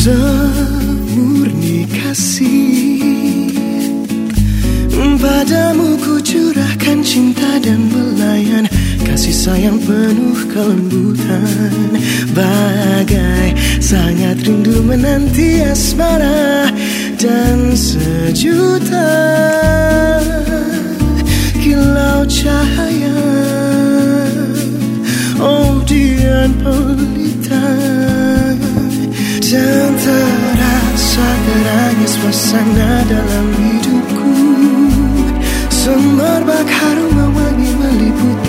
Semurni kasih. Padamu ku curahkan cinta dan belayan Kasih sayang penuh kelembutan. Bagai sangat rindu menanti asmara Dan sejuta. Kilau cahaya Oh Dian pelita dan terasa terangnya suasana dalam hidupku. Semerbak harum mewangi meliputi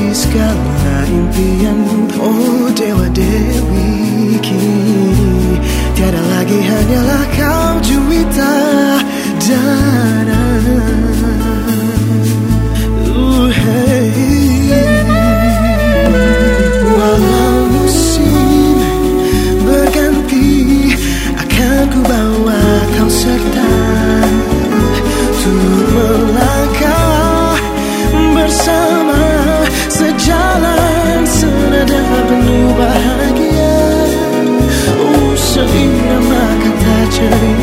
to you.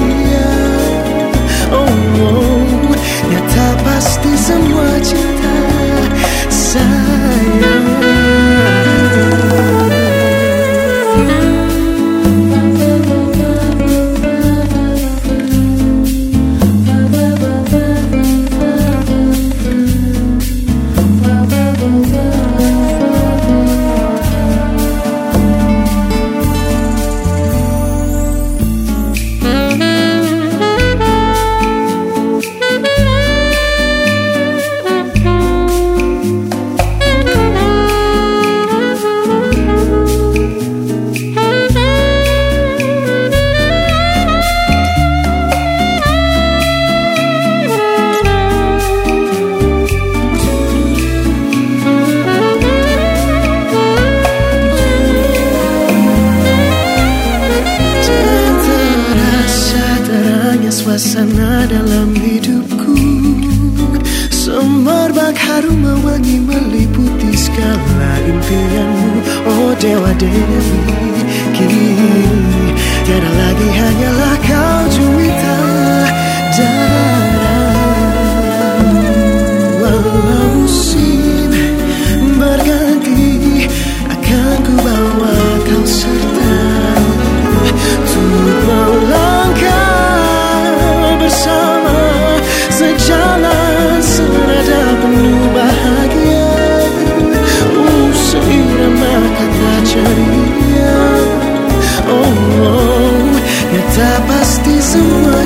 Dalam hidupku. Semerbak harum mewangi meliputi segala impianmu. Oh Dewa Dewi Kini tiada lagi hanyalah kau Juwita. Dara Walau sih to